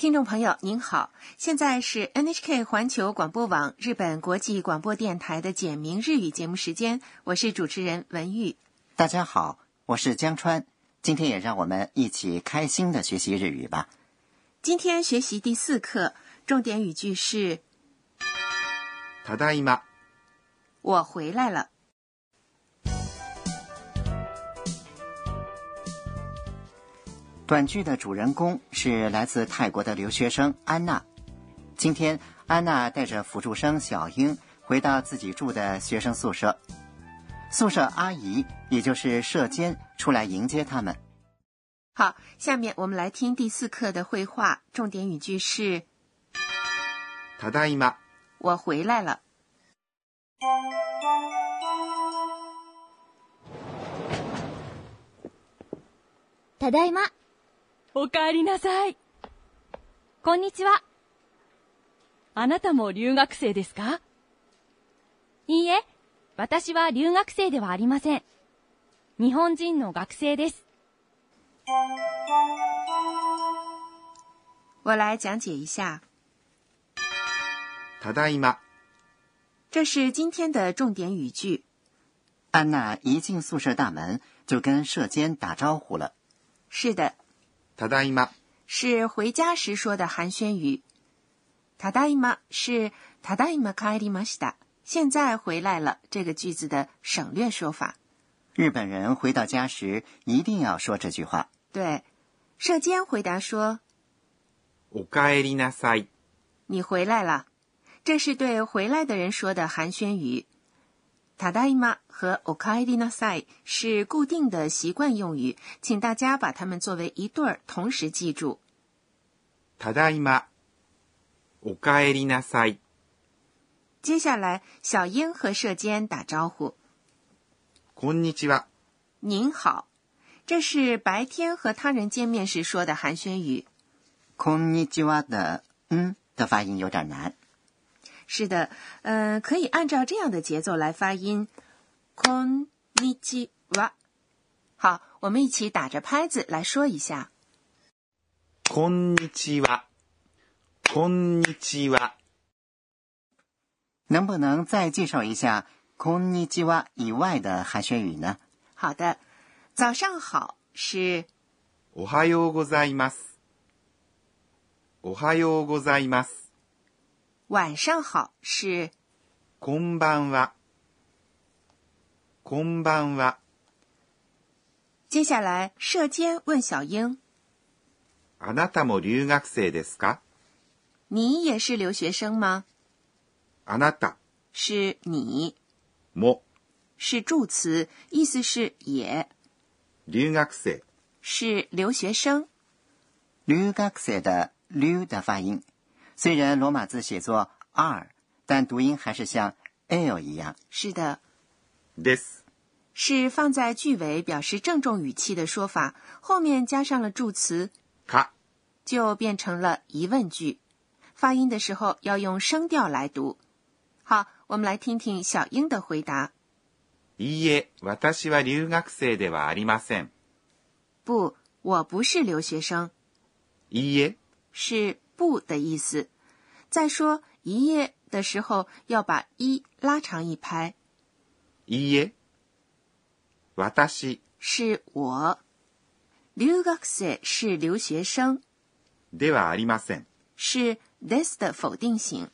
听众朋友您好，现在是 NHK 环球广播网日本国际广播电台的简明日语节目时间，我是主持人文玉。大家好，我是江川，今天也让我们一起开心的学习日语吧。今天学习第四课，重点语句是ただいま、 “我回来了 短剧的主人公是来自泰国的留学生安娜。今天，安娜带着辅助生小英回到自己住的学生宿舍，宿舍阿姨也就是舍监出来迎接他们。”。好，下面我们来听第四课的绘画，重点语句是ただいま、 “我回来了ただいま。 おかえりなさい。こんにちは。あなたも留学生ですか？いいえ、私は留学生ではありません。日本人の学生です。”。我来讲解一下，ただいま、这是今天的重点语句。安娜一进宿舍大门就跟舍监打招呼了。是的，ただいま、是回家时说的寒暄语。ただいま是ただいま帰りました，现在回来了这个句子的省略说法。日本人回到家时一定要说这句话。对，舍监回答说おかえりなさい、：“你回来了。”这是对回来的人说的寒暄语。 ただいま和おかえりなさい是固定的习惯用语，请大家把它们作为一对儿同时记住。ただいま、おかえりなさい、接下来，小英和舍监打招呼。こんにちは、您好，这是白天和他人见面时说的寒暄语。こんにちは的“嗯”的发音有点难。 是的，嗯、可以按照这样的节奏来发音。こんにちは。好，我们一起打着拍子来说一下。こんにちは、こんにちは、能不能再介绍一下“こんにちは”以外的寒暄语呢？好的，早上好是おはようございます。おはようございます。 晚上好是こんばんは。こんばんは。接下来，舍监问小英あなたも留学生ですか：“你也是留学生吗あなた？”是你，も是助词，意思是也，留学生。是留学生。留学生的“留”的发音， 虽然罗马字写作 “r”，但读音还是像 “l” 一样。是的，です。是放在句尾表示郑重语气的说法，后面加上了助词，か、就变成了疑问句。发音的时候要用声调来读。好，我们来听听小英的回答。いいえ、私は留学生ではありません。不，我不是留学生，いいえ、是 不的意思。在说一夜的时候，要把一拉长一拍，いいえ。私是我。留学生是留学生，ではありません。是 this 的否定型。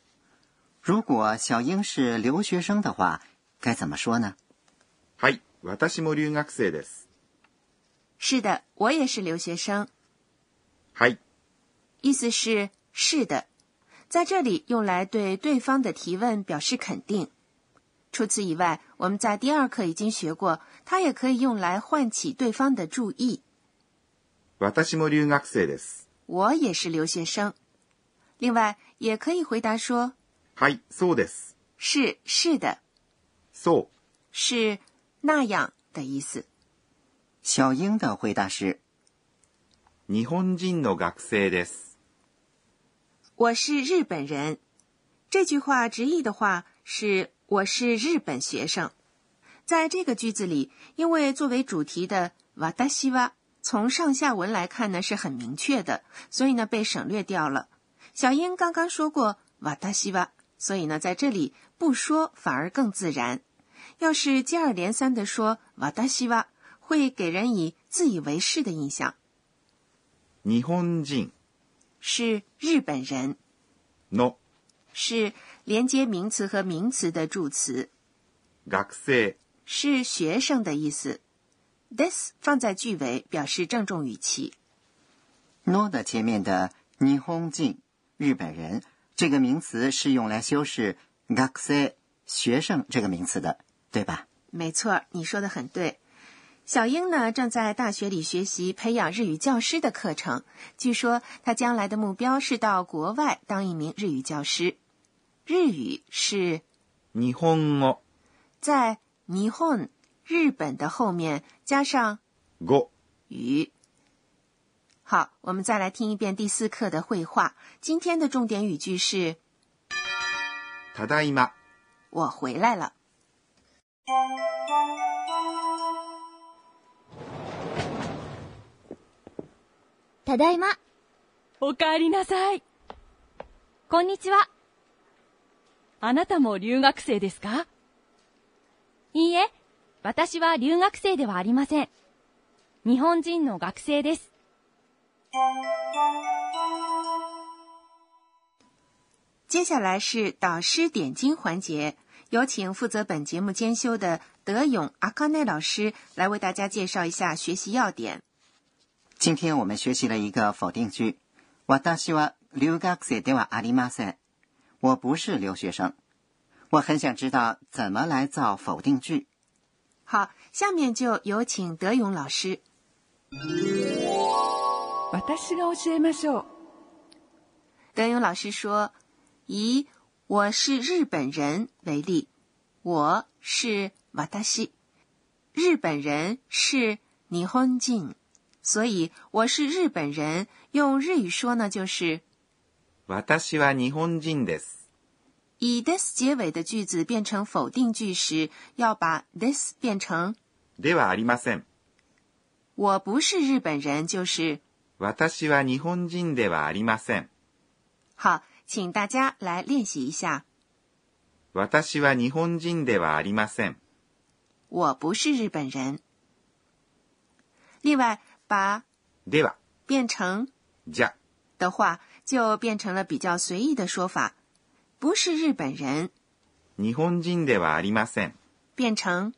如果小英是留学生的话，该怎么说呢？はい、私も留学生です。是的，我也是留学生。はい、意思是 是的，在这里用来对对方的提问表示肯定。除此以外，我们在第二课已经学过，它也可以用来唤起对方的注意。私も留学生です。我也是留学生。另外，也可以回答说はい、そうです。是是的，そう、是那样的意思。小英的回答是日本人の学生です。 我是日本人。这句话直译的话是“我是日本学生”。在这个句子里，因为作为主题的“瓦达西瓦”从上下文来看呢是很明确的，所以呢被省略掉了。小英刚刚说过瓦达西瓦，所以呢在这里不说反而更自然。要是接二连三的说瓦达西瓦，会给人以自以为是的印象。日本人是日本人，の是连接名词和名词的助词，学生是学生的意思。this 放在句尾表示郑重语气。no 的前面的日本人日本人这个名词是用来修饰学生学生这个名词的，对吧？没错，你说的很对。小英呢，正在大学里学习培养日语教师的课程。据说他将来的目标是到国外当一名日语教师。日语是日本語在日本日本的后面加上語语。好，我们再来听一遍第四课的绘画。今天的重点语句是ただいま“我回来了 ただいま。お帰りなさい。こんにちは。あなたも留学生ですか？いいえ、私は留学生ではありません。日本人の学生です。”。接下来是导师点睛环节，有请负责本节目监修的德勇阿康内老师来为大家介绍一下学习要点。今天我们学习了一个否定句，私は留学生ではありません。我不是留学生。我很想知道怎么来造否定句。好，下面就有请德勇老师。私が教えましょう。德勇老师说：“以我是日本人为例，我是瓦达西，日本人是日本人， 所以我是日本人。用日语说呢，就是私は日本人です。以 this 结尾的句子变成否定句时，要把 this 变成ではありません。我不是日本人，就是私は日本人ではありません。好。请大家来练习一下，私は日本人ではありません。我不是日本人。 另外，把では、变成じゃ、的话，就变成了比较随意的说法，不是日本人，日本人ではありません。变成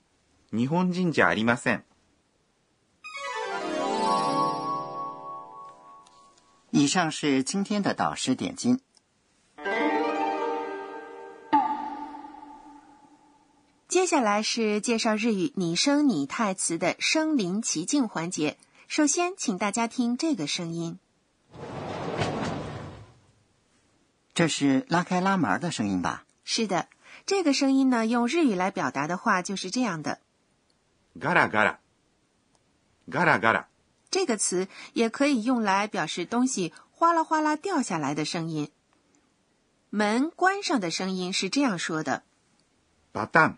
日本人じゃありません。以上是今天的导师点睛。 下来是介绍日语拟声拟态词的身临其境环节。首先，请大家听这个声音，这是拉开拉门的声音吧？是的，这个声音呢，用日语来表达的话就是这样的。ガラガラ。ガラガラ。这个词也可以用来表示东西哗啦哗啦掉下来的声音。门关上的声音是这样说的。バタン。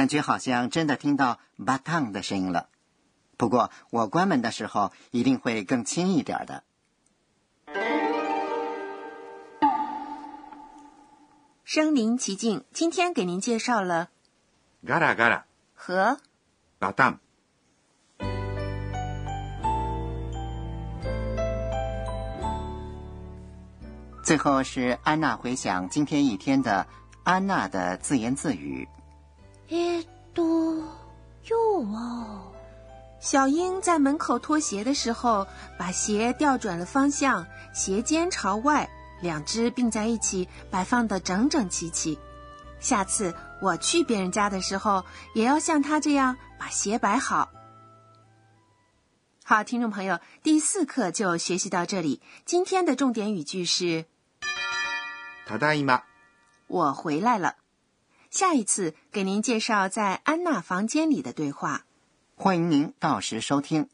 感觉好像真的听到 “batang” 的声音了。不过我关门的时候一定会更轻一点的。身临其境，今天给您介绍了ガラガラ。和バタン。最后是安娜回想今天一天的安娜的自言自语。 えーっと、今日は、小英在门口脱鞋的时候，把鞋调转了方向，鞋尖朝外，两只并在一起，摆放的整整齐齐。下次我去别人家的时候，也要像他这样把鞋摆好。好，听众朋友，第四课就学习到这里。今天的重点语句是ただいま。 “我回来了”。 下一次给您介绍在安娜房间里的对话。欢迎您到时收听。